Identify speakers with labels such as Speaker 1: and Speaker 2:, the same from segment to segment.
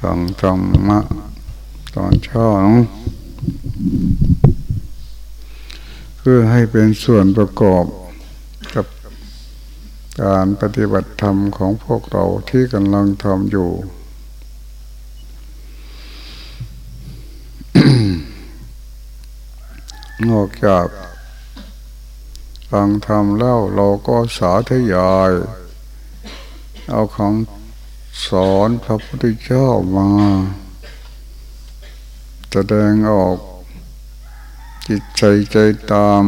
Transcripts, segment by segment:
Speaker 1: ฟังธรรมะตอนเช้าเพื่อให้เป็นส่วนประกอบกับการปฏิบัติธรรมของพวกเราที่กำลังทำอยู่ นอกจากฟังธรรมแล้วเราก็สาธยาย เอาของสอนพระพุทธเจ้ามาแสดงออก จิตใจใจตาม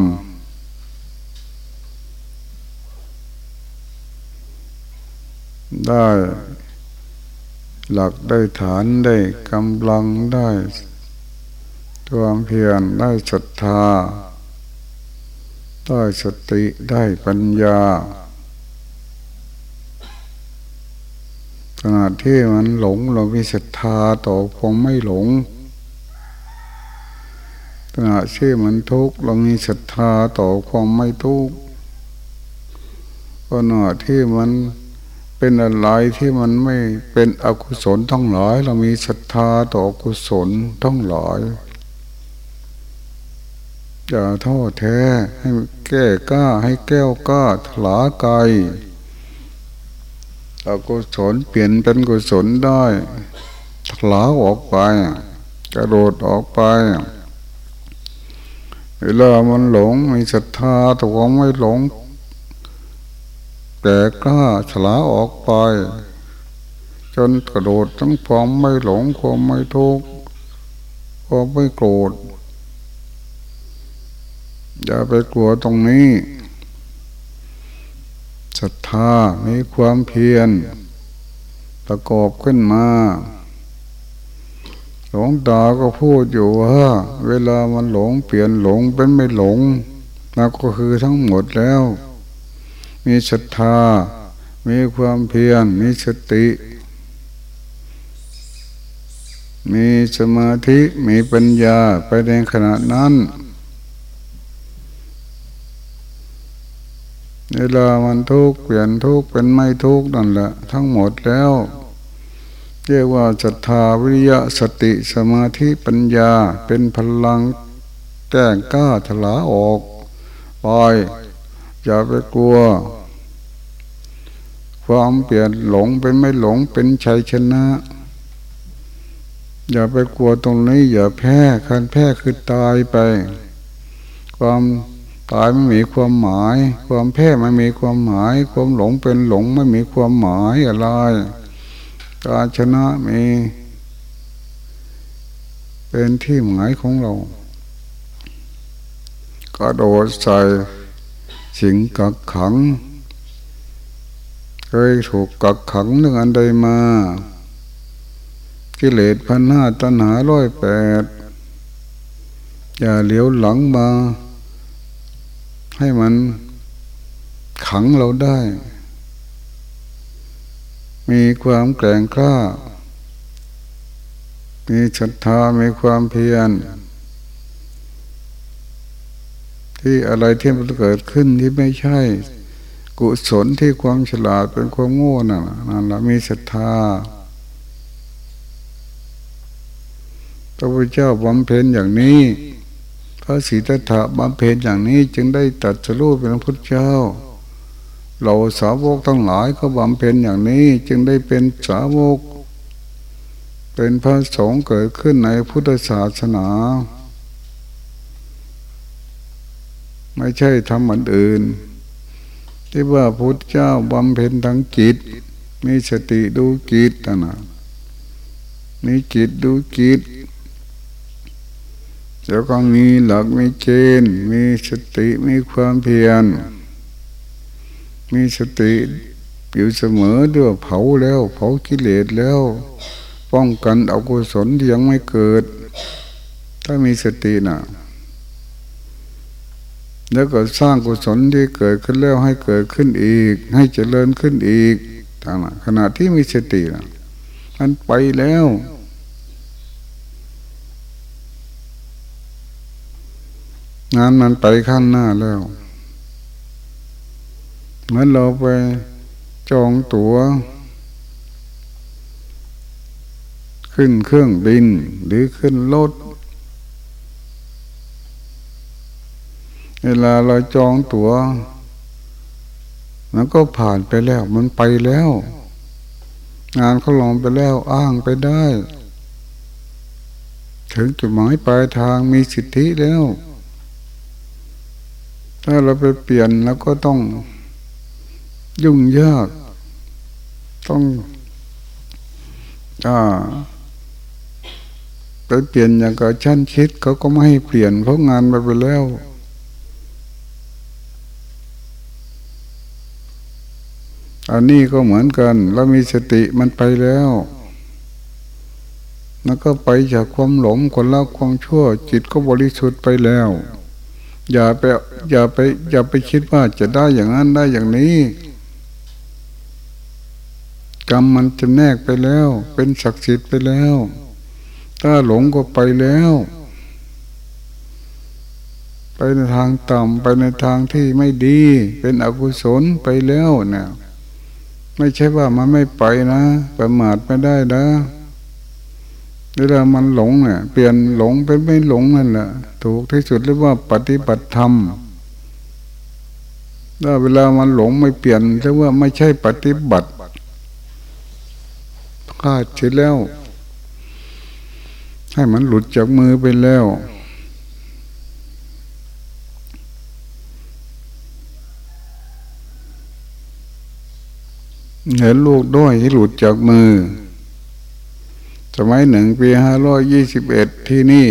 Speaker 1: ได้หลักได้ฐานได้กำลังได้ความเพียรได้ศรัทธา ได้สติได้ปัญญา ขณะที่มันหลงเรามีศรัทธาต่อคงไม่หลงขณะที่มันทุกข์เรามีศรัทธาต่อความไม่ทุกข์ขณะที่มันเป็นอะไรที่มันไม่เป็นอกุศลทั้งหลาย เรามีศรัทธาต่อกุศลทั้งหลายอย่าท้อแท้ให้แก้กล้าให้แก้วกล้าถลาไก อกุศลเปลี่ยนเป็นกุศลได้ถลาออกไป กระโดดออกไปเวลามันหลงมีศรัทธาแต่ว่าไม่หลงแต่กล้าถลาออกไป จนกระโดดทั้งความไม่หลงความไม่ทุกข์ความไม่โกรธอย่าไปกลัวตรงนี้ ศรัทธามีความเพียร ประกอบขึ้นมาหลวงตาก็พูดอยู่ว่า เวลามันหลงเปลี่ยนหลงเป็นไม่หลงนั่นก็คือทั้งหมดแล้ว มีศรัทธา มีความเพียร มีสติ มีสมาธิ มีปัญญาไปในขณะนั้น เวลามันทุกข์เปลี่ยนทุกข์เป็นไม่ทุกข์นั่นแหละ ทั้งหมดแล้ว เรียกว่าศรัทธาวิริยะสติสมาธิปัญญาเป็นพลังแก้งกล้าถลาออกปล่อยอย่าไปกลัว ความเปลี่ยนหลงเป็นไม่หลงเป็นชัยชนะ อย่าไปกลัวตรงนี้ อย่าแพ้คันแพ้คือตายไป ความ ตายไม่มีความหมาย ความแพ้ไม่มีความหมาย ความหลงเป็นหลงไม่มีความหมายอะไร การชนะมี เป็นที่หมายของเรากระโดดใส่สิงกักขังเคยถูกกักขังเรื่องอันใดมากิเลสพันห้าตัณหาร้อยแปดอย่าเหลียวหลังมา ให้มันขังเราได้ มีความแกร่งกล้า มีศรัทธา มีความเพียร ที่อะไรที่มันเกิดขึ้นที่ไม่ใช่ กุศลที่ความฉลาดเป็นความโง่น่ะนั่นละมีศรัทธาพระพุทธเจ้าบำเพ็ญอย่างนี้ พระศรีตถะบำเพ็ญอย่างนี้จึงได้ตัดสู้เป็นพระพุทธเจ้า เราสาวกทั้งหลายก็บำเพ็ญอย่างนี้จึงได้เป็นสาวก เป็นพระสงฆ์เกิดขึ้นในพุทธศาสนา ไม่ใช่ทำเหมือนอื่น ที่ว่าพุทธเจ้าบำเพ็ญทั้งจิต มีสติดูจิตนะมีจิตดูจิต แล้วก็มีหลักมีเกณฑ์มีสติมีความเพียร มีสติอยู่เสมอด้วยเผาแล้ว เผากิเลสแล้ว ป้องกันอกุศลที่ยังไม่เกิด ถ้ามีสตินะ่ะแล้วก็สร้างกุศลที่เกิดขึ้นแล้วให้เกิดขึ้นอีก ให้เจริญขึ้นอีกทางขณะที่มีสตินะมันไปแล้ว งานมันไปข้างหน้าแล้ว เหมือนเราไปจองตัว๋ว ขึ้นเครื่องบินหรือขึ้นรถเวลาเราจองตัว๋ว มันก็ผ่านไปแล้ว มันไปแล้ว งานเขาลองไปแล้วอ้างไปได้ ถึงจุดหมายปลายทางมีสิทธิแล้ว ถ้าเราไปเปลี่ยนแล้วก็ต้องยุ่งยาก ต้องอ่าไปเปลี่ยนอย่างกับชั้นคิดเขาก็ไม่ให้เปลี่ยนเพราะงานไปไปแล้วอันนี้ก็เหมือนกัน เรามีสติมันไปแล้วแล้วก็ไปจากความหลงคนละความชั่ว จิตก็บริสุทธิ์ไปแล้ว อย่าไปอย่าไปอย่าไปคิดว่าจะได้อย่างนั้นได้อย่างนี้ กรรมมันจะแนกไปแล้ว เป็นศักดิ์สิทธิ์ไปแล้ว ถ้าหลงก็ไปแล้ว ไปในทางต่ำไปในทางที่ไม่ดี เป็นอกุศลไปแล้วเนี่ยไม่ใช่ว่ามันไม่ไปนะ ประมาทไม่ได้นะ เวลามันหลงเนี่ยเปลี่ยนหลงเป็นไม่หลงนั่นแหละถูกที่สุดเรียกว่าปฏิบัติธรรมถ้าเวลามันหลงไม่เปลี่ยนเรียกว่าไม่ใช่ปฏิบัติพลาดเสียแล้ว ให้มันหลุดจากมือไปแล้ว เห็นลูกด้วยที่หลุดจากมือ สมัยหนึ่งปีห้าร้อยยี่สิบเอ็ดที่นี่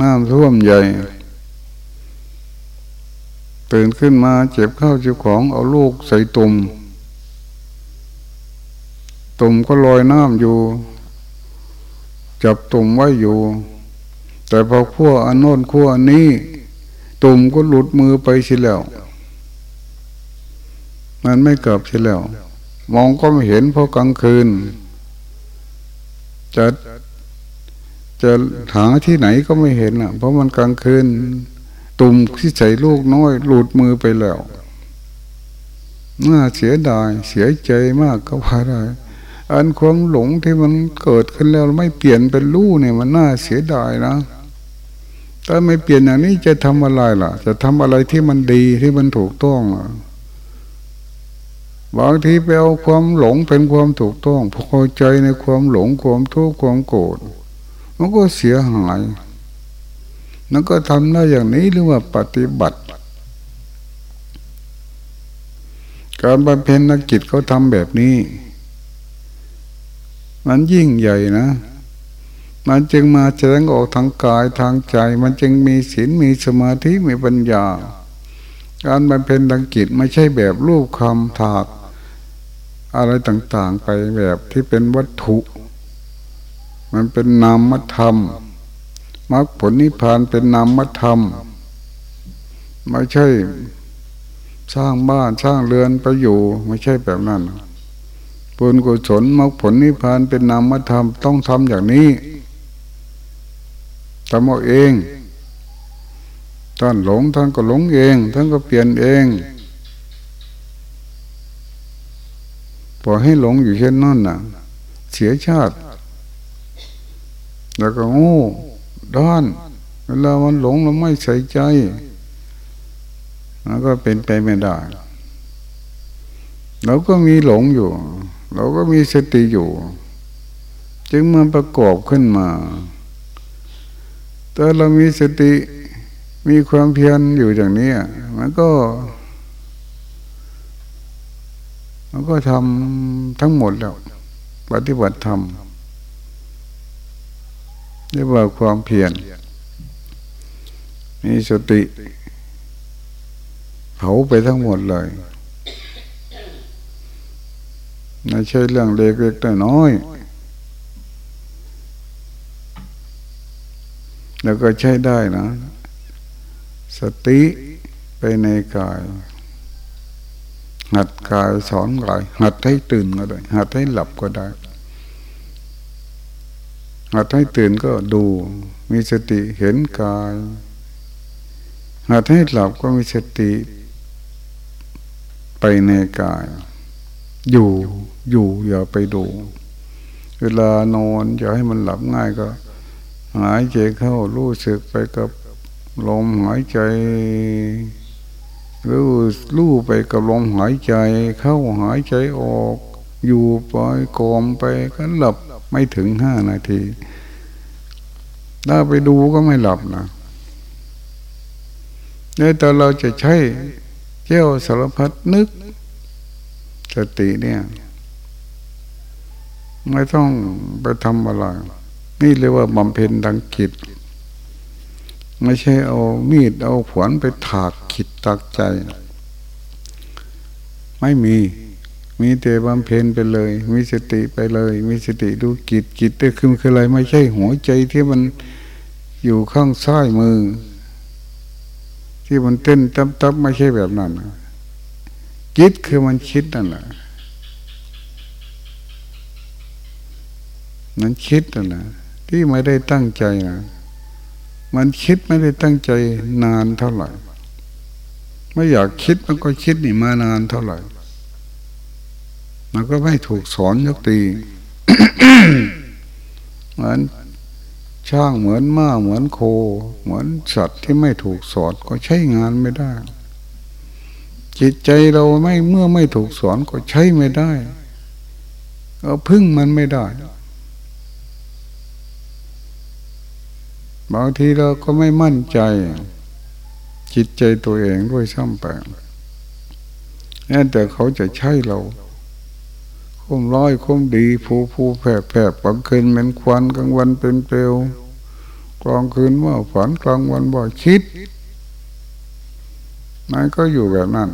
Speaker 1: น้ำท่วมใหญ่ ตื่นขึ้นมาเจ็บข้าวเจ็บของเอาลูกใส่ตุ่ม ตุ่มก็ลอยน้ำอยู่ จับตุ่มไว้อยู่ แต่พอขั้วอันโน้นขั้วอันนี้ ตุ่มก็หลุดมือไปสิแล้ว มันไม่เกิดทีแล้ว มองก็ไม่เห็นเพราะกลางคืน จะจะหาที่ไหนก็ไม่เห็นอะ เพราะมันกลางคืน ตุ่มที่ใส่ลูกน้อย หลุดมือไปแล้วน่าเสียดายเสียใจมากก็พาได้อันความหลงที่มันเกิดขึ้นแล้วไม่เปลี่ยนเป็นลูกเนี่ยมันน่าเสียดายนะถ้าไม่เปลี่ยนอย่างนี้จะทำอะไรล่ะ จะทำอะไรที่มันดีที่มันถูกต้องอะ บางทีไปเอาความหลงเป็นความถูกต้องพอใจในความหลงความทุกข์ความโกรธมันก็เสียหายนั่นก็ทำได้อย่างนี้หรือว่าปฏิบัติ การบำเพ็ญนักจิตเขาทำแบบนี้ มันยิ่งใหญ่นะ มันจึงมาแสดงออกทางกายทางใจ มันจึงมีศีลมีสมาธิมีปัญญา การบำเพ็ญทางจิตไม่ใช่แบบรูปคำถาก อะไรต่างๆไปแบบที่เป็นวัตถุ มันเป็นนามธรรมมรรคผลนิพพานเป็นนามธรรมไม่ใช่สร้างบ้านสร้างเรือนไปอยู่ ไม่ใช่แบบนั้นบุญกุศลมรรคผลนิพพานเป็นนามธรรมต้องทำอย่างนี้ทำเอาเอง ท่านหลงท่านก็หลงเองท่านก็เปลี่ยนเองปล่อยให้หลงอยู่เช่นนั้นน่ะ เสียชาติ แล้วก็โง่ด้านเวลามันหลงเราไม่ใส่ใจแล้วก็เป็นไปไม่ได้เราก็มีหลงอยู่ เราก็มีสติอยู่ จึงมาประกอบขึ้นมา แต่เรามีสติ มีความเพียรอยู่อย่างนี้มันก็ มันก็ทำทั้งหมดแล้ว ปฏิบัติธรรมเรียกว่าความเพียรมีสติ เผาไปทั้งหมดเลยไม่ใช่เรื่องเล็กๆน้อยแล้วก็ใช้ได้นะ สติไปในกาย หัดกายสอนกาย หัดให้ตื่นก็ได้ หัดให้หลับก็ได้ หัดให้ตื่นก็ดู มีสติเห็นกาย หัดให้หลับก็มีสติ ไปในกาย อยู่อยู่อย่าไปดู เวลานอนอย่าให้มันหลับง่ายก็ หายใจเข้ารู้สึกไปกับ ลมหายใจรู้รู้ไปกับลมหายใจ เข้าหายใจออก อยู่ไปกอมไปก็หลับไม่ถึงห้านาที ถ้าไปดูก็ไม่หลับนะเนี่ยแต่เราจะใช้เจ้าสารพัดนึก สติเนี่ย ไม่ต้องไปทำอะไร นี่เรียกว่าบำเพ็ญดังกิจ ไม่ใช่เอามีดเอาขวานไปถากขิดตักใจ ไม่มีมีแต่บำเพ็ญไปเลย มีสติไปเลย มีสติดูกิจกิจได้คือคืออะไรไม่ใช่หัวใจที่มันอยู่ข้างซ้ายมือ ที่มันเต้นตับตับไม่ใช่แบบนั้นกิจคือมันคิดนั่นแหละมันคิดนั่นแหละที่ไม่ได้ตั้งใจนะ มันคิดไม่ได้ตั้งใจนานเท่าไหร่ ไม่อยากคิดมันก็คิดนี่มานานเท่าไหร่ มันก็ไม่ถูกสอนยกตีเหมือนช่างเหมือนม้าเหมือนโค เหมือนสัตว์ที่ไม่ถูกสอนก็ใช้งานไม่ได้ จิตใจเราไม่เมื่อไม่ถูกสอนก็ใช้ไม่ได้ ก็พึ่งมันไม่ได้ บางทีเราก็ไม่มั่นใจ จิตใจตัวเองด้วยซ้ำไปนั่นแต่เขาจะใช่เราคุ้มร้อยคุ้มดีผู้ผู้แผลแผลบางคืนเป็นควันกลางวันเป็นเปลวกลางคืนว่าฝันกลางวันว่าคิดนั่นก็อยู่แบบนั้น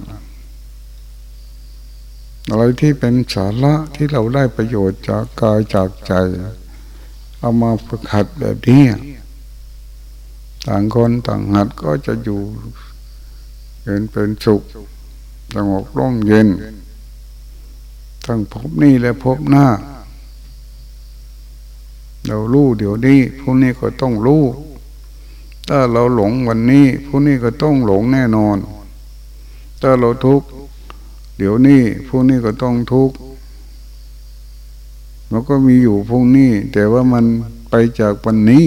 Speaker 1: อะไรที่เป็นสาระที่เราได้ประโยชน์จากกายจากใจ เอามาฝึกหัดแบบนี้ ต่างคนต่างหัดก็จะอยู่เป็นเป็นสุขสงบร่มเย็น ทั้งพบนี่และพบหน้า เรารู้เดี๋ยวนี้พรุ่งนี้ก็ต้องรู้ถ้าเราหลงวันนี้พรุ่งนี้ก็ต้องหลงแน่นอน ถ้าเราทุกข์เดี๋ยวนี้พรุ่งนี้ก็ต้องทุกข์มันก็มีอยู่พรุ่งนี้ แต่ว่ามันไปจากวันนี้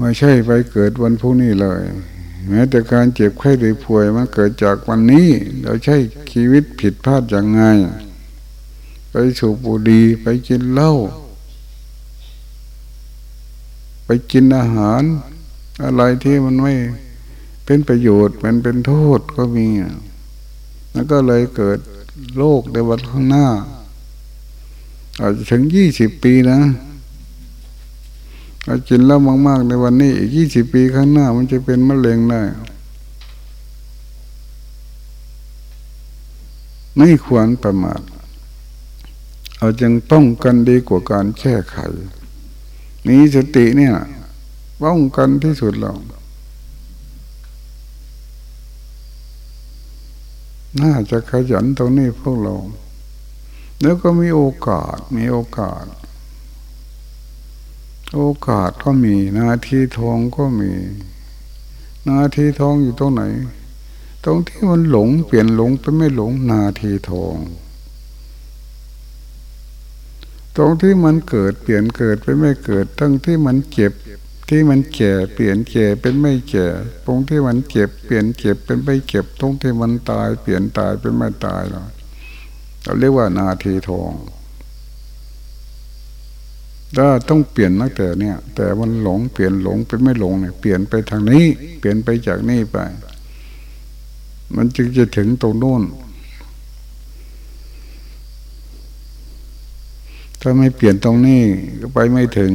Speaker 1: ไม่ใช่ไปเกิดวันพรุ่งนี้เลย แม้แต่การเจ็บไข้หรือป่วยมันเกิดจากวันนี้ เราใช้ชีวิตผิดพลาดอย่างไง ไปสูบบุหรี่ไปกินเหล้าไปกินอาหาร อะไรที่มันไม่เป็นประโยชน์มันเป็นโทษก็มีแล้วก็เลยเกิดโรคในวันข้างหน้า อาจจะถึงยี่สิบปีนะ ถ้ากินแล้วมาก ๆ ในวันนี้อีกยี่สิบปีข้างหน้า มันจะเป็นมะเร็งได้ไม่ควรประมาทเราจึงป้องกันดีกว่าการแก้ไขนี้สติเนี่ยป้องกันที่สุดเราน่าจะขยันตรงนี้พวกเรา แล้วก็มีโอกาสมีโอกาส โอกาสก็มีนาทีทองก็มี นาทีทองอยู่ตรงไหน ตรงที่มันหลงเปลี่ยนหลงเป็นไม่หลงนาทีทอง ตรงที่มันเกิดเปลี่ยนเกิดเป็นไม่เกิดตั้งที่มันเจ็บที่มันแก่เปลี่ยนแก่เป็นไม่แก่ตรงที่มันเจ็บเปลี่ยนเจ็บเป็นไม่เจ็บตรงที่มันตาย เปลี่ยนตายเป็นไม่ตายเราเราเรียกว่านาทีทอง ถ้าต้องเปลี่ยนตั้งแต่เนี่ย แต่มันหลงเปลี่ยนหลงเป็นไม่หลงเนี่ยเปลี่ยนไปทางนี้ เปลี่ยนไปจากนี่ไป มันจึงจะถึงตรงโน้นถ้าไม่เปลี่ยนตรงนี้ก็ไปไม่ถึง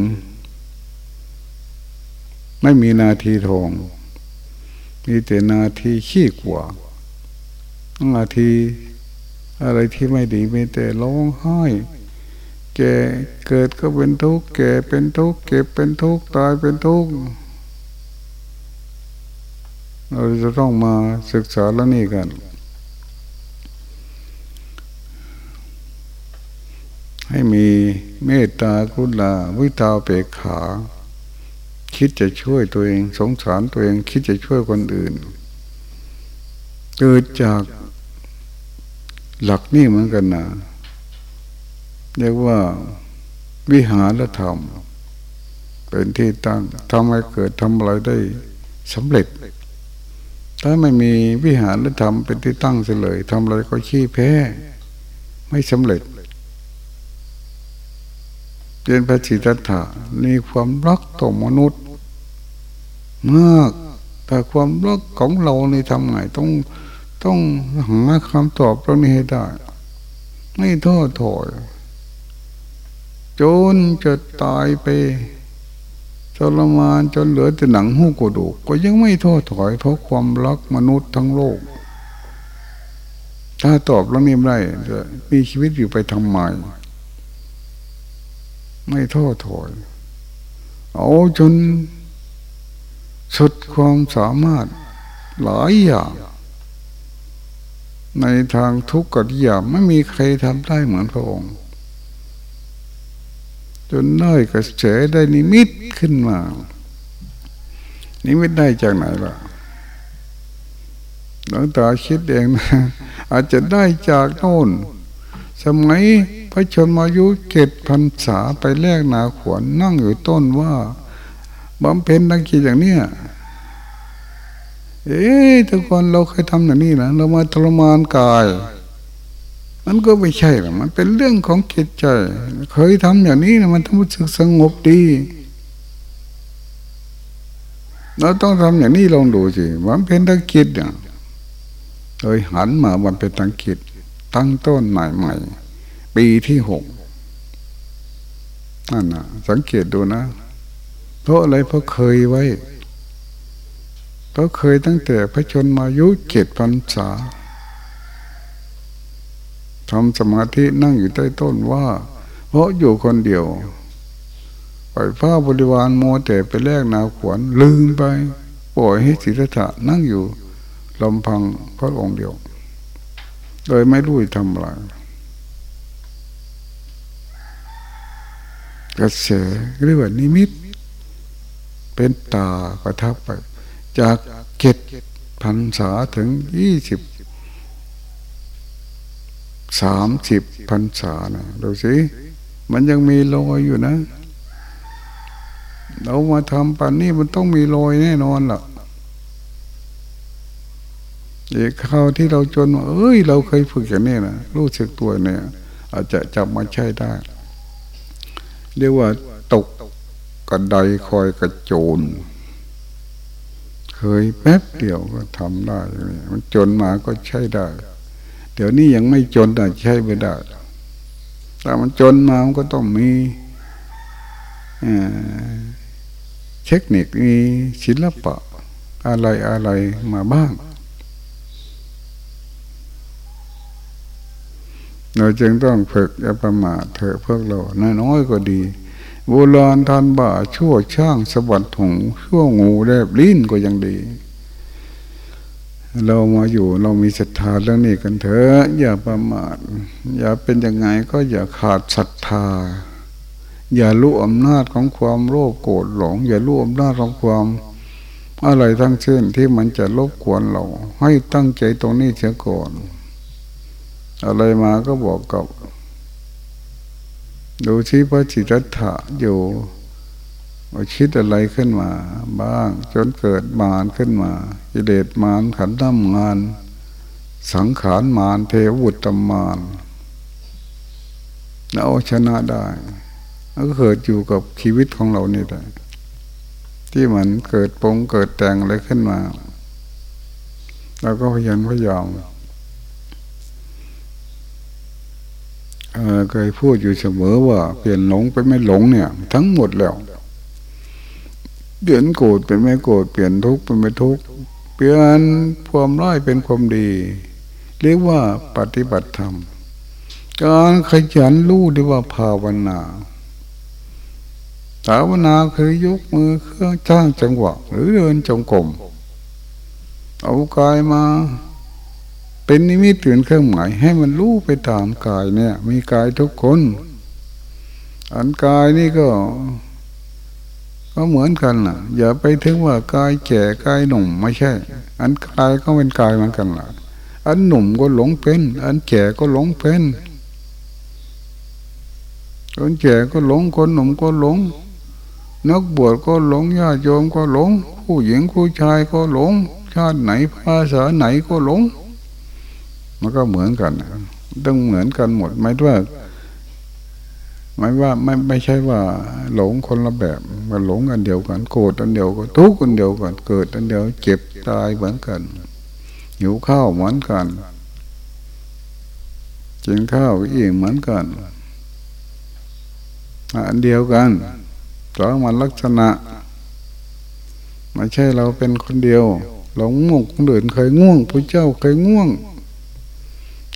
Speaker 1: ไม่มีนาทีทองมีแต่นาทีขี้กว่านาทีอะไรที่ไม่ดีมีแต่ร้องไห้ แก่เกิดก็เป็นทุกข์แก่เป็นทุกข์เก็บเป็นทุกข์ตายเป็นทุกข์เราจะต้องมาศึกษาแล้วนี่กัน ให้มีเมตตาคุณลาวิตาเปกขา คิดจะช่วยตัวเอง สงสารตัวเอง คิดจะช่วยคนอื่น เกิดจากหลักนี่เหมือนกันนะ เรียกว่าวิหารธรรม เป็นที่ตั้งทำให้เกิดทำอะไรได้สำเร็จ ถ้าไม่มีวิหารธรรมเป็นที่ตั้งเสียเลยทำอะไรก็ขี้แพ้ ไม่สำเร็จเรียนพระจิตถามีความรักต่อมนุษย์มากแต่ความรักของเราในทำไงต้องต้องหาคำตอบตรงนี้ให้ได้ ไม่ท้อถอย จนจะตายไปทรมานจนเหลือแต่หนังหูกระดูก ก็ยังไม่ท้อถอย เพราะความรักมนุษย์ทั้งโลก ถ้าตอบแล้วนี่ไม่ได้มีชีวิตอยู่ไปทำไมไม่ท้อถอย เอาจนสุดความสามารถหลายอย่าง ในทางทุกข์กับยางไม่มีใครทำได้เหมือนพระองค์ จนน้อยกระเสได้นิมิตขึ้นมา นิมิตได้จากไหนล่ะหลวงตาคิดเองนะอาจจะได้จากโน่น สมัยพระชนมายุเกตพันษาไปแลกนาขวนนั่งอยู่ต้นว่าบำเพ็ญดังคิดอย่างเนี้ยเอ๊ะทุกคนเราเคยทำอย่างนี้นะเรามาทรมานกาย มันก็ไม่ใช่หรอกมันเป็นเรื่องของจิตใจ เคยทำอย่างนี้นะมันทำรู้สึกสงบดี เราต้องทำอย่างนี้ลองดูสิบำเพ็ญดังคิดเนี่ยเลยหันมาบำเพ็ญดังคิดตั้งต้นใหม่ๆปีที่หกนั่นนะสังเกตดูนะ เพราะอะไรเพราะเคยไว้เขาะเคยตั้งแต่พระชนมายุเจ็ดพรรษา ทำสมาธินั่งอยู่ใต้ต้นว่า เพราะอยู่คนเดียวปล่อยผ้าบริวารโมแต่ไปแลกนาขวนลืมไป ปล่อยให้สิทธะนั่งอยู่ลำพังพระองค์เดียว โดยไม่รู้ทำอะไรกระแสเรียกว่านิมิต เป็นตากระทับไป จากเจ็ดพันษาถึงยี่สิบ สามสิบพันษานะดูสิมันยังมีรอยอยู่นะ เรามาทำปันนี้มันต้องมีรอยแน่นอนล่ะเอกข้าวที่เราจน เอ้ย เราเคยฝึกอย่างนี้นะรู้สึกตัวเนี่ย อาจจะจับมาใช้ได้ เรียกว่าตกกระไดคอยกระโจน เคยแป๊บเดียวก็ทำได้ มันจนมาก็ใช้ได้ เดี๋ยวนี้ยังไม่จนแต่ใช้ไม่ได้แต่มันจนมามันก็ต้องมีเทคนิคมีศิลปะ อะไรอะไรมาบ้าง เราจึงต้องฝึกอย่าประมาทเถอะพวกเราน้อยก็ดีโบราณทานบ่าชั่วช่างสวัสดิ์หงชั่วงูแลบลิ้นก็ยังดี เรามาอยู่เรามีศรัทธาเรื่องนี้กันเถอะอย่าประมาทอย่าเป็นยังไงก็อย่าขาดศรัทธา อย่ารู้อำนาจของความโลภโกรธหลง อย่ารู้อำนาจของความอะไรทั้งสิ้นที่มันจะลบกวนเรา ให้ตั้งใจตรงนี้เสียก่อน อะไรมาก็บอกกับ ดูที่พระจิตถะอยู่ คิดอะไรขึ้นมา บ้าง จนเกิดมารขึ้นมาอิเลดมารขันธ์ำงาน สังขารมารเทวุตตมารแล้วชนะได้ก็เกิดอยู่กับชีวิตของเรานี่แหละที่มันเกิดปงเกิดแต่งอะไรขึ้นมาเราก็พยายามพยายามเคยพูดอยู่เสมอว่า เปลี่ยนหลงไปไม่หลงเนี่ย ทั้งหมดแล้ว เปลี่ยนโกรธเป็นไม่โกรธเปลี่ยนทุกข์เป็นไม่ทุกข์เปลี่ยนความร้ายเป็นความดี เรียกว่าปฏิบัติธรรม การขยันรู้เรียกว่าภาวนาภาวนาคือยกมือเครื่องจ้างจังหวะ หรือเดินจงกรมเอากายมา เป็นนิมิตเตือนเครื่องหมายให้มันรู้ไปตามกายเนี่ย มีกายทุกคน อันกายนี่ก็ ก็เหมือนกันล่ะ อย่าไปถึงว่ากายแก่กายหนุ่มไม่ใช่ อันกายก็เป็นกายเหมือนกันล่ะ อันหนุ่มก็หลงเป็น อันแก่ก็หลงเป็นคนแก่ก็หลงคนหนุ่มก็หลง นักบวชก็หลงญาติโยมก็หลง ผู้หญิงผู้ชายก็หลง ชาติไหนภาษาไหนก็หลง มันก็เหมือนกันต้องเหมือนกันหมดไม่ว่า ไม่ว่าไม่ไม่ใช่ว่า หลงคนละแบบมันหลงอันเดียวกัน โกรธอันเดียวกันทุกข์อันเดียวกัน เกิดอันเดียว เจ็บตายเหมือนกันหิวข้าวเหมือนกันกินข้าวอิ่มเหมือนกันอันเดียวกันสองมันลักษณะไม่ใช่เราเป็นคนเดียวเราง่วงคนอื่นเคยง่วงพระเจ้าเคยง่วง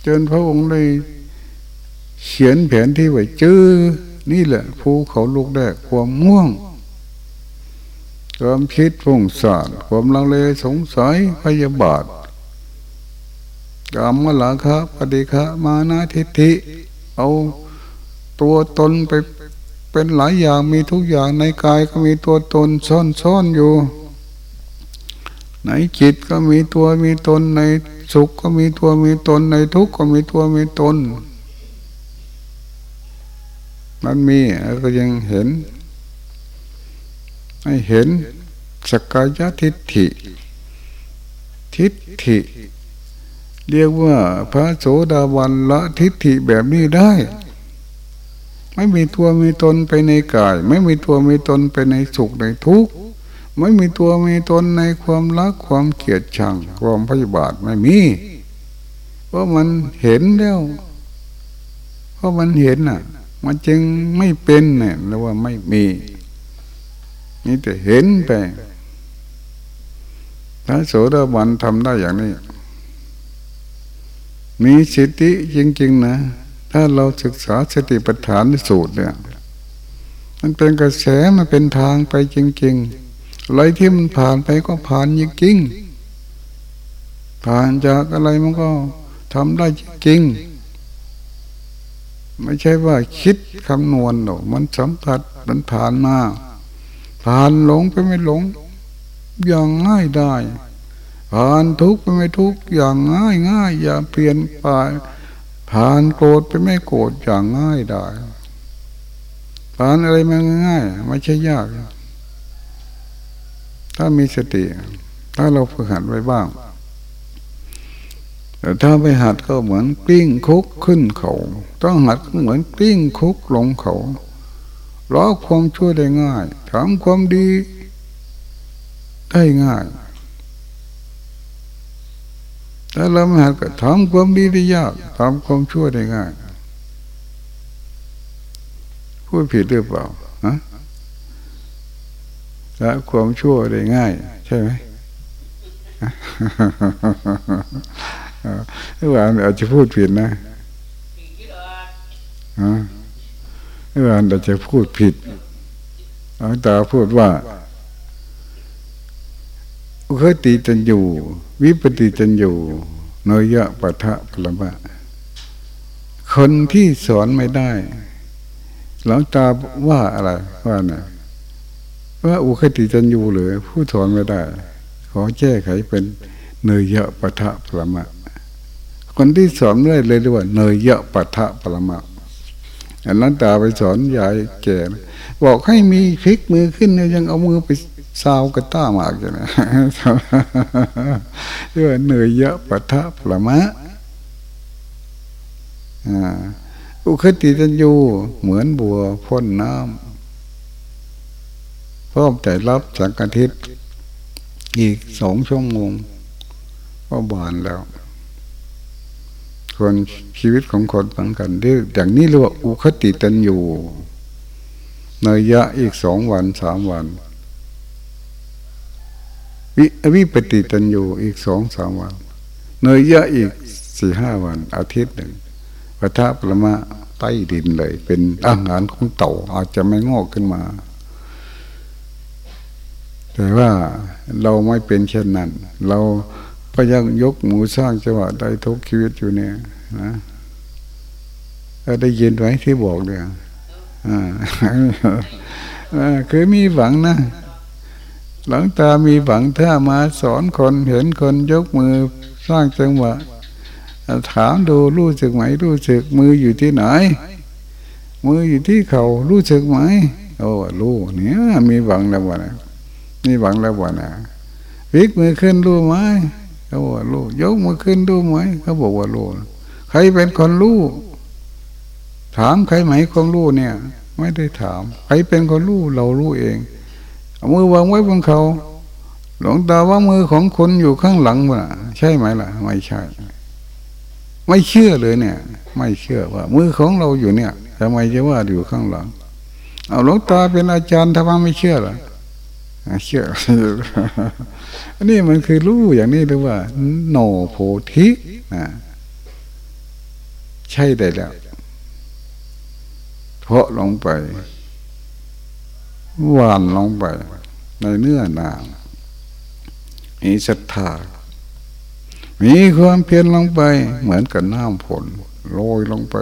Speaker 1: จนพระองค์ได้ เขียนแผนที่ไว้เจอนี่แหละภูเขาลูกแรกความง่วง ความคิดฟุ้งซ่านความลังเลสงสัยพยาบาทกรรมลาคะปฏิฆะมานาทิฏฐิเอาตัวตนไปเป็นหลายอย่างมีทุกอย่างในกายก็มีตัวตนซ่อนซ่อนอยู่ ในจิตก็มีตัวมีตนในสุขก็มีตัวมีตนในทุกข์ก็มีตัวมีตน มันมีก็ยังเห็น ให้เห็นสกายทิฏฐิ ทิฏฐิ เรียกว่าพระโสดาบันละทิฏฐิแบบนี้ได้ ไม่มีตัวมีตนไปในกาย ไม่มีตัวมีตนไปในสุขในทุกข์ไม่มีตัวมีตนในความรักความเกลียดชังความพยาบาทไม่มีเพราะมันเห็นแล้วเพราะมันเห็นน่ะ มันจึงไม่เป็นเนี่ยหรือว่าไม่มีนี่แต่เห็นไปถ้าโสดาบันทำได้อย่างนี้ มีสิทธิจริง ๆ นะ ถ้าเราศึกษาสติปัฏฐานสูตรเนี่ย มันเป็นกระแสมันเป็นทางไปจริงๆอะไรที่มันผ่านไปก็ผ่านจริงๆผ่านจากอะไรมันก็ทำได้จริง ไม่ใช่ว่าคิดคำนวณหรอกมันสัมผัสมันผ่านมาผ่านหลงไปไม่หลง อย่างง่ายได้ ผ่านทุกข์ไปไม่ทุกข์อย่างง่ายง่ายอย่าเปลี่ยนไปผ่านโกรธไปไม่โกรธอย่างง่ายได้ผ่านอะไรมาง่ายไม่ใช่ยาก ถ้ามีสติ ถ้าเราฝึกหัดไว้บ้าง แต่ถ้าไม่หัดก็เหมือนกลิ้งคุกขึ้นเขา ต้องหัดเหมือนกลิ้งคุกลงเขาล้อความชั่วได้ง่ายทำความดีได้ง่ายถ้าเราไม่หัดก็ทำความดีได้ยากทำความชั่วได้ง่ายพูดผิดหรือเปล่าฮะละความชั่วได้ง่าย ใช่ไหม หรือว่าอาจจะพูดผิดนะฮะหรือว่าอาจจะพูดผิดอาตาพูดว่าอุคติจันอยู่ วิปติจันอยู่เนยะปะทะพลมะคนที่สอนไม่ได้หลังตาว่าอะไรว่านะว่าอุคติจันอยู่หรือผู้สอนไม่ได้ ขอแก้ไขเป็นเนยยะปะทะพลมะ คนที่สอนไม่ได้เลยเรียกว่าเนยยะปะทะพลมะอันนั้นตาไปสอนยายแก่บอกให้มีพลิกมือขึ้นยังเอามือไปสาวกระต้ามากอย่างนี้เรียกว่าเหนื่อยเยอะปะทะปรมะอุคติจันยูเหมือนบัวพ่นน้ำพร้อมใจรับสังกทิศอีกสองชั่วโมงก็บานแล้ว คนชีวิตของคนเหมือนกันด้วยอย่างนี้เรียกว่าอุคติตันยูเนยยะอีกสองวันสามวัน วิวิปฏิตันอยู่อีกสองสามวันเนยยะอีกสี่ห้าวัน อาทิตย์หนึ่งพระทะปรมาใต้ดินเลย เป็นอาหารของเต่าอาจจะไม่งอกขึ้นมา แต่ว่าเราไม่เป็นเช่นนั้น เรา ก็ยังยกหมูสร้างจังหวะได้ทุกชีวิตอยู่เนี่ยนะได้ยินไว้ที่บอกเนี่ยคือมีหวังนะหลังตามีหวังถ้ามาสอนคนเห็นคนยกมือสร้างจังหวะ ถามดูรู้สึกไหมรู้สึกมืออยู่ที่ไหน มืออยู่ที่เขารู้สึกไหมโอ้รู้เนี่ยมีหวังแล้ววะนะมีหวังแล้ววะนะวิกมือขึ้นรู้ไหม เขาบอกว่ารู้ยกมือขึ้นรู้ไหมเขาบอกว่ารู้ใครเป็นคนรู้ถามใครไหมคนรู้เนี่ย ไม่ได้ถาม ใครเป็นคนรู้เรารู้เองเอามือวางไว้บนเขา หลวงตาว่ามือของคนอยู่ข้างหลังวะใช่ไหมล่ะ ไม่ใช่ ไม่เชื่อเลยเนี่ย ไม่เชื่อว่า มือของเราอยู่เนี่ยทำไมจะว่าอยู่ข้างหลัง เอาหลวงตาเป็นอาจารย์ทำไมไม่เชื่อล่ะ เชื่ออันนี้มันคือรู้อย่างนี้หรือว่า โนโพธินะใช่ได้แล้วเพาะลงไปหวานลงไป ในเนื้อนางมีศรัทธามีความเพียรลงไป เหมือนกับน้ำฝนโรยลงไป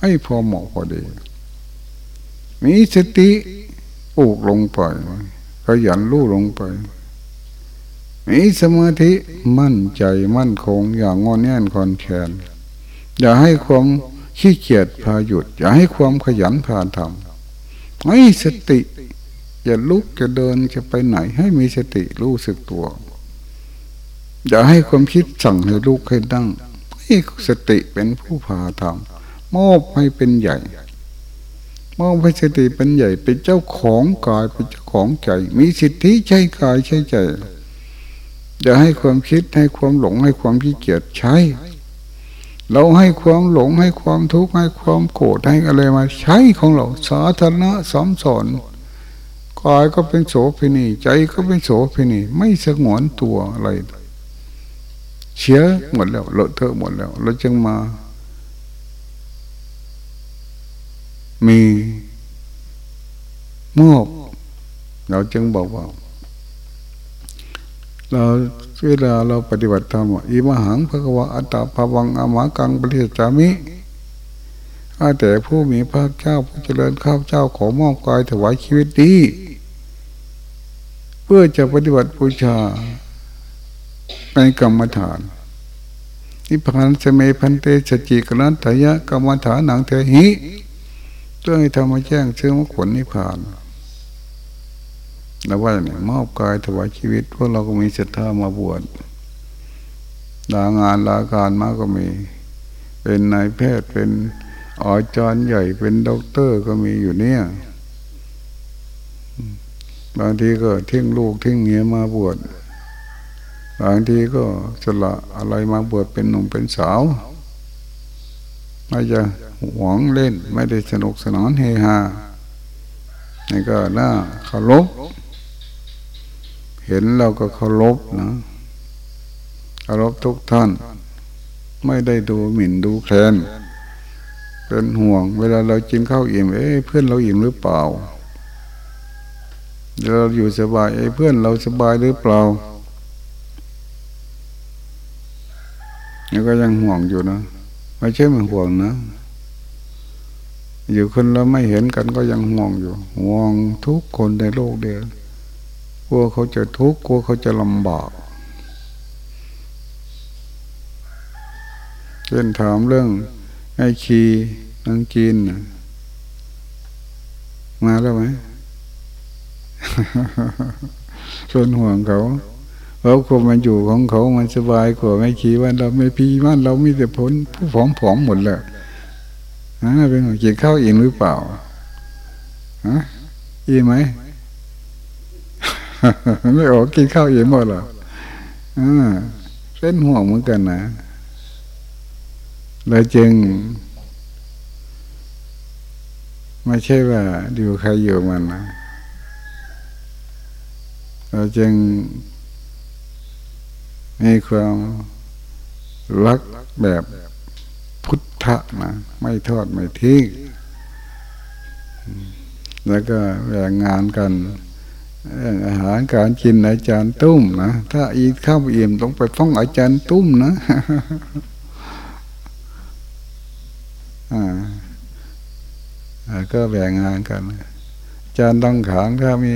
Speaker 1: ให้พอเหมาะพอดี มีสติปลูกลงไป ขยันรู้ลงไปมีสมาธิมั่นใจมั่นคง อย่างงอนแน่นคอนแขนอย่าให้ความขี้เกียจพาหยุด อย่าให้ความขยันพาทำให้สติจะลุกจะเดินจะไปไหน ให้มีสติรู้สึกตัว อย่าให้ความคิดสั่งให้ลุกให้ดั้งให้สติเป็นผู้พาทำมอบให้เป็นใหญ่ มอบให้สติเป็นใหญ่เป็นเจ้าของกายเป็นเจ้าของใจ มีสิทธิใช้กายใช้ใจอย่าให้ความคิดให้ความหลงให้ความขี้เกียจใช้ เราให้ความหลงให้ความทุกข์ให้ความโกรธให้อะไรมาใช้ของเราสาธารณะสอนสอนกายก็เป็นโสภณีใจก็เป็นโสภณีไม่สงวนตัวอะไรเชียหมดแล้วเลอะเทอะหมดแล้ว เราจึงมา มีมอบ เราจึงบอกว่า เราเวลาเราปฏิบัติธรรมอิมหังพระกวาอัตตาภวังอามากังปริจามิอาแต่ผู้มีพระเจ้าผู้เจริญข้าพเจ้าขอมอบกายถวายชีวิตดีเพื่อจะปฏิบัติบูชาในกรรมฐานนิพพานสมพันเตสจิกรันทยะกรรมฐานหนังเทหิ พื่อให้ธรรมแจ้งเชื่อมขนนิพพานแล้วว่าเนี่ยมอบกายถวายชีวิตพวกเราก็มีศรัทธามาบวชลางานลาการมาก็มี เป็นนายแพทย์เป็นอาจารย์ใหญ่เป็นด็อกเตอร์ก็มีอยู่เนี่ยบางทีก็ทิ้งลูกทิ้งเมียมาบวชบางทีก็สละอะไรมาบวชเป็นหนุ่มเป็นสาว ไม่จะหวงเล่น ไม่ได้สนุกสนานเฮฮานี่ก็น่าเคารพเห็นเราก็เคารพนะเคารพทุกท่าน ไม่ได้ดูหมิ่นดูแคลนเป็นห่วง เวลาเรากินข้าวอิ่มเอ้เพื่อนเราอิ่มหรือเปล่าเราอยู่สบายไอ้เพื่อนเราสบายหรือเปล่านี่ก็ยังห่วงอยู่นะ ไม่ใช่ไม่ห่วงนะ อยู่คนเราไม่เห็นกันก็ยังห่วงอยู่ห่วงทุกคนในโลกเดียวกลัวเขาจะทุกข์กลัวเขาจะลำบากเช่นถามเรื่องไอ้คีนังกินมาแล้วไหมส่วนห่วงเขา เราควมันอยู่ของเขามันสบายกว่าไม่ขี้ว่าเราไม่พีว่าเรามีแต่ผลผู้ผอมผอมหมดเลยฮะเป็นกินข้าวอิ่มหรือเปล่าฮะอิ่มไหมไม่ออกกินข้าวอิ่มหมดหรออ่าเป็นห่วงเหมือนกันนะเลยจึงไม่ใช่ว่าดูใครอยู่มันนะเราจึง มีความรักแบบพุทธะนะไม่ทอดไม่ทิ้งแล้วก็แบ่งงานกันเรื่องอาหารการกินอาจารย์ตุ้มนะถ้าอีข้าวอิ่มต้องไปฟ้องอาจารย์ตุ้มนะอ่าก็แบ่งงานกันจารย์ต้องขางถ้ามี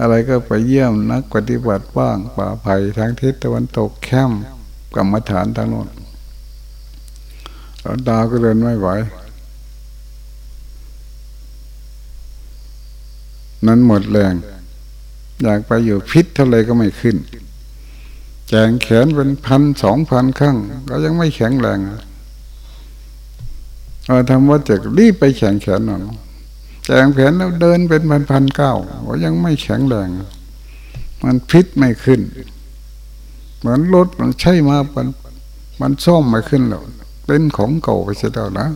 Speaker 1: อะไรก็ไปเยี่ยมนักปฏิบัติบ้างป่าไผ่ทางทิศตะวันตกแคมกรรมฐานทางโน้นหลวงตาก็เดินไม่ไหว นั้นหมดแรง อยากไปอยู่พิษเท่าไรก็ไม่ขึ้น แจงแขนเป็นพันสองพันครั้ง ก็ยังไม่แข็งแรงเราทำว่าจะรีบไปแข่งแขนหน่อย แจงแขนแล้วเดินเป็นพันพันเก้าก็ยังไม่แข็งแรง มันพิษไม่ขึ้น เหมือนรถมันใช่มามันมันซ่อมไม่ขึ้นแล้วเป็นของเก่าไปเสียแล้วนะ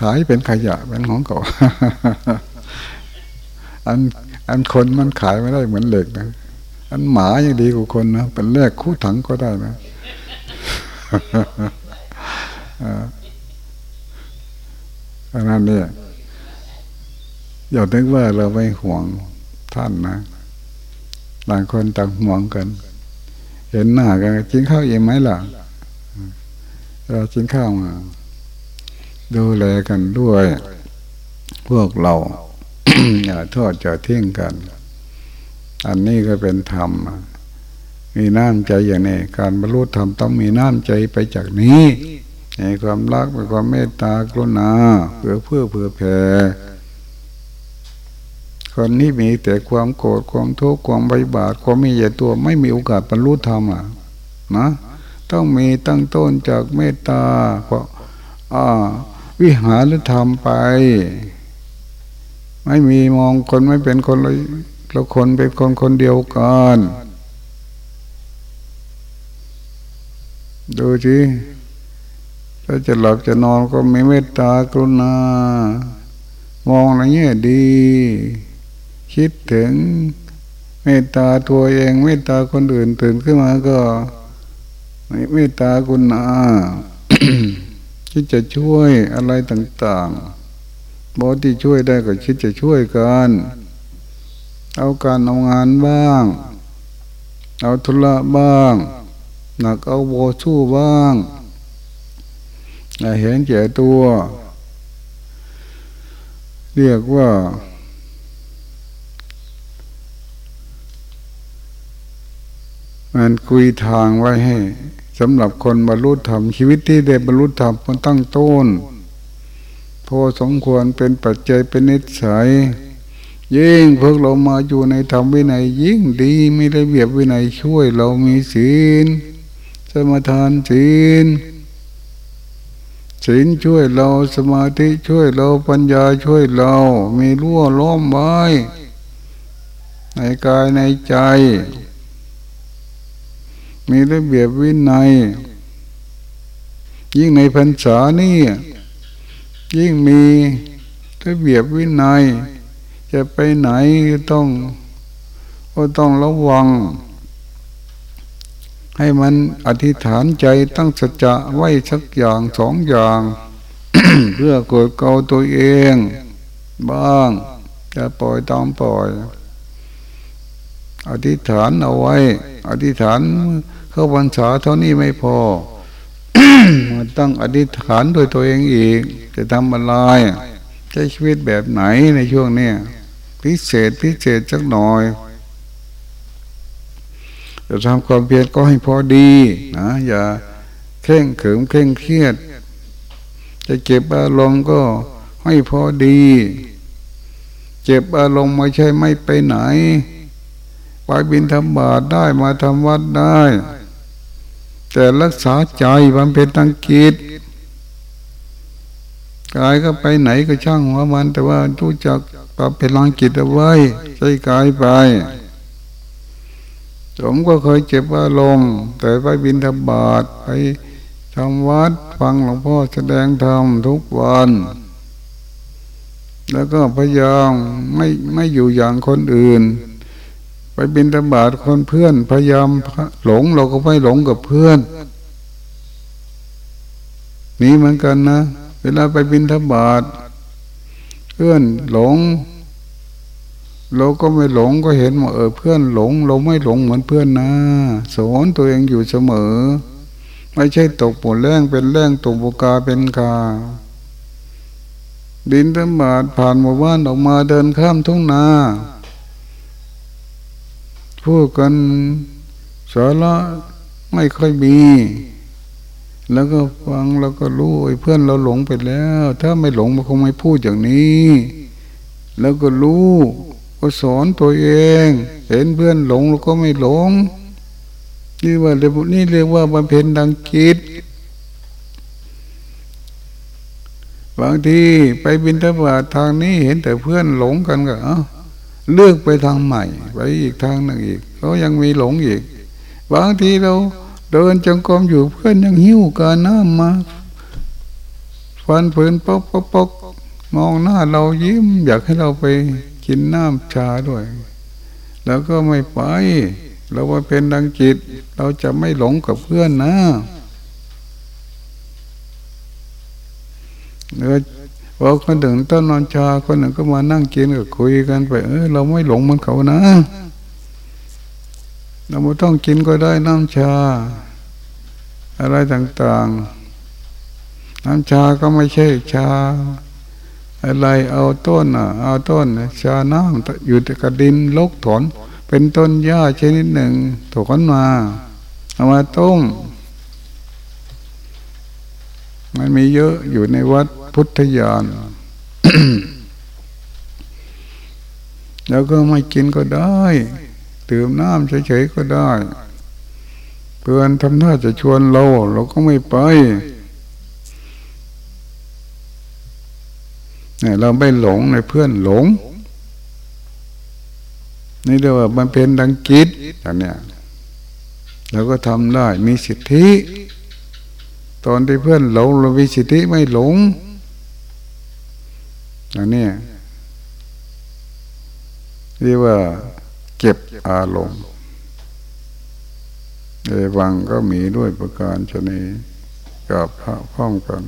Speaker 1: ขายเป็นขยะเป็นของเก่าอันอันคนมันขายไม่ได้เหมือนเหล็กนะ อันหมายังดีกว่าคนนะเป็นแรกคู่ถังก็ได้นะอันนั้นเนี่ย อย่านึกว่าเราไม่ห่วงท่านนะต่างคนต่างห่วงกัน เห็นหน้ากันกินข้าวเองไหมล่ะเรากินข้าวมาดูแลกันด้วย พวกเราอย่าทอดจะที่ยงกัน อันนี้ก็เป็นธรรม มีน้ำใจอย่างนี้ การบรรลุธรรมต้องมีน้ำใจไปจากนี้ในความรักในความเมตตากรุณาเพื่อเพื่อเพื่อแผ่ คนนี้มีแต่ความโกรธความทุกข์ความใบบาดความมีใหญ่ตัวไม่มีโอกาสบรรลุธรรมอะนะต้องมีตั้งต้นจากเมตตาเพราะวิหารธรรมไป ไม่มีมองคนไม่เป็นคนเลยเราคนเป็นคนคนเดียวกันดูสิถ้าจะหลับจะนอนก็มีเมตตากรุณามองอะไรเงี้ยดี คิดถึงเมตตาตัวเองเมตตาคนอื่นตื่นขึ้นมาก็เมตตากุณาที่จะช่วยอะไรต่างๆบอที่ช่วยได้ก็คิดจะช่วยกันเอาการเอางานบ้าง เอาธุระบ้าง หนักเอาโบสู้บ้างเห็นเจ็ตัว เรียกว่า มันคุยทางไว้ให้สำหรับคนบรรลุธรรมชีวิตที่ได้บรรลุธรรมมันตั้งต้นพอสมควรเป็นปัจจัยเป็นนิสัยยิ่งพวกเรามาอยู่ในธรรมวินัยยิ่งดีมีระเบียบวินัยช่วยเรามีศีล สมาทานศีลศีลช่วยเราสมาธิช่วยเราปัญญาช่วยเรา มีรั้วล้อมไว้ในกายในใจ มีระเบียบวินัย ยิ่งในพรรษานี่ยิ่งมีระเบียบวินัย จะไปไหนต้องก็ต้องระวัง ให้มันอธิษฐานใจตั้งสัจจะไว้สักอย่างสองอย่าง เพื่อกดเกาตัวเอง บ้างจะปล่อยตามปล่อย อธิษฐานเอาไว้ อธิษฐาน เข้าพรรษาเท่านี้ไม่พอมันต้องอธิษฐานโดยตัวเองอีก จะทำอะไรใช้ชีวิตแบบไหนในช่วงนี้พิเศษพิเศษสักหน่อยจะทำความเพียรก็ให้พอดีนะอย่าเคร่งขืมเคร่งเครียด จะเก็บอารมณ์ก็ให้พอดี เจ็บอารมณ์ไม่ใช่ไม่ไปไหน ไปบินทำบาตได้มาทำวัดได้ แต่รักษาใจบำเพ็ญทางกิจกายก็ไปไหนก็ช่างหัวมัน แต่ว่ารู้จักปรับเป็นลังจิตเอาไว้ใจกายไปผมก็เคยเจ็บอารมณ์แต่ไปบินธบาตไปทำวัดฟังหลวงพ่อแสดงธรรมทุกวัน แล้วก็พยายามไม่ไม่อยู่อย่างคนอื่น ไปบินธบาตคนเพื่อนพยายามหลงเราก็ไม่หลงกับเพื่อนนี่เหมือนกันนะ เวลาไปบินธบาตเพื่อนหลง เราก็ไม่หลงก็เห็นว่าเออเพื่อนหลง เราไม่หลงเหมือนเพื่อนนะสอนตัวเองอยู่เสมอ ไม่ใช่ตกปวดแรงเป็นแรงตกบุกาเป็นกาบินธบาตผ่านหมู่บ้านออกมาเดินข้ามทุ่งนา พูดกันสาระไม่ค่อยมี แล้วก็ฟังแล้วก็รู้ไอ้เพื่อนเราหลงไปแล้ว ถ้าไม่หลงมันคงไม่พูดอย่างนี้ แล้วก็รู้ก็สอนตัวเอง เห็นเพื่อนหลงเราก็ไม่หลงนี่ว่าเรียกนี่เรียกว่าบำเพ็ญดังกิจบางทีไปบินทบาททางนี้เห็นแต่เพื่อนหลงกันก็เอ้า เลือกไปทางใหม่ ไปอีกทางหนึ่งอีกเขายังมีหลงอีก บางทีเราเดินจงกรมอยู่เพื่อนยังหิ้วกันน้ำมาฟันฝืนปอกปอกปอกมองหน้าเรายิ้ม อยากให้เราไปกินน้ำชาด้วย แล้วก็ไม่ไป เราว่าเป็นดังจิต เราจะไม่หลงกับเพื่อนนะเนื้อ พอคนหนึ่งต้นนอนชาคนหนึ่งก็มานั่งกินก็คุยกันไป เออเราไม่หลงมันเขานะ เราไม่ต้องกินก็ได้น้ำชา อะไรต่างๆ น้ำชาก็ไม่ใช่ชา อะไรเอาต้นอะ เอาต้น ชาน้ำอยู่ต่กระดินลกถอน เป็นต้นหญ้าชนิดหนึ่งถอนมาเอามาต้ม มันมีเยอะอยู่ในวัดพุทธยานแล้วก็ไม่กินก็ได้ดื่มน้ำเฉยๆก็ได้เพื่อนทำท่าจะชวนเรา เราก็ไม่ไปเนี่ยเราไม่หลงในเพื่อนหลง นี่เรียกว่ามันเป็นดังกิจอย่างเนี้ยเราก็ทำได้มีสิทธิ ตอนที่เพื่อนหลงเรามีสิทธิไม่หลงอย่างนี้เรียกว่า เก็บอารมณ์เอวังก็มีด้วยประการชนีกับพระพ้องกัน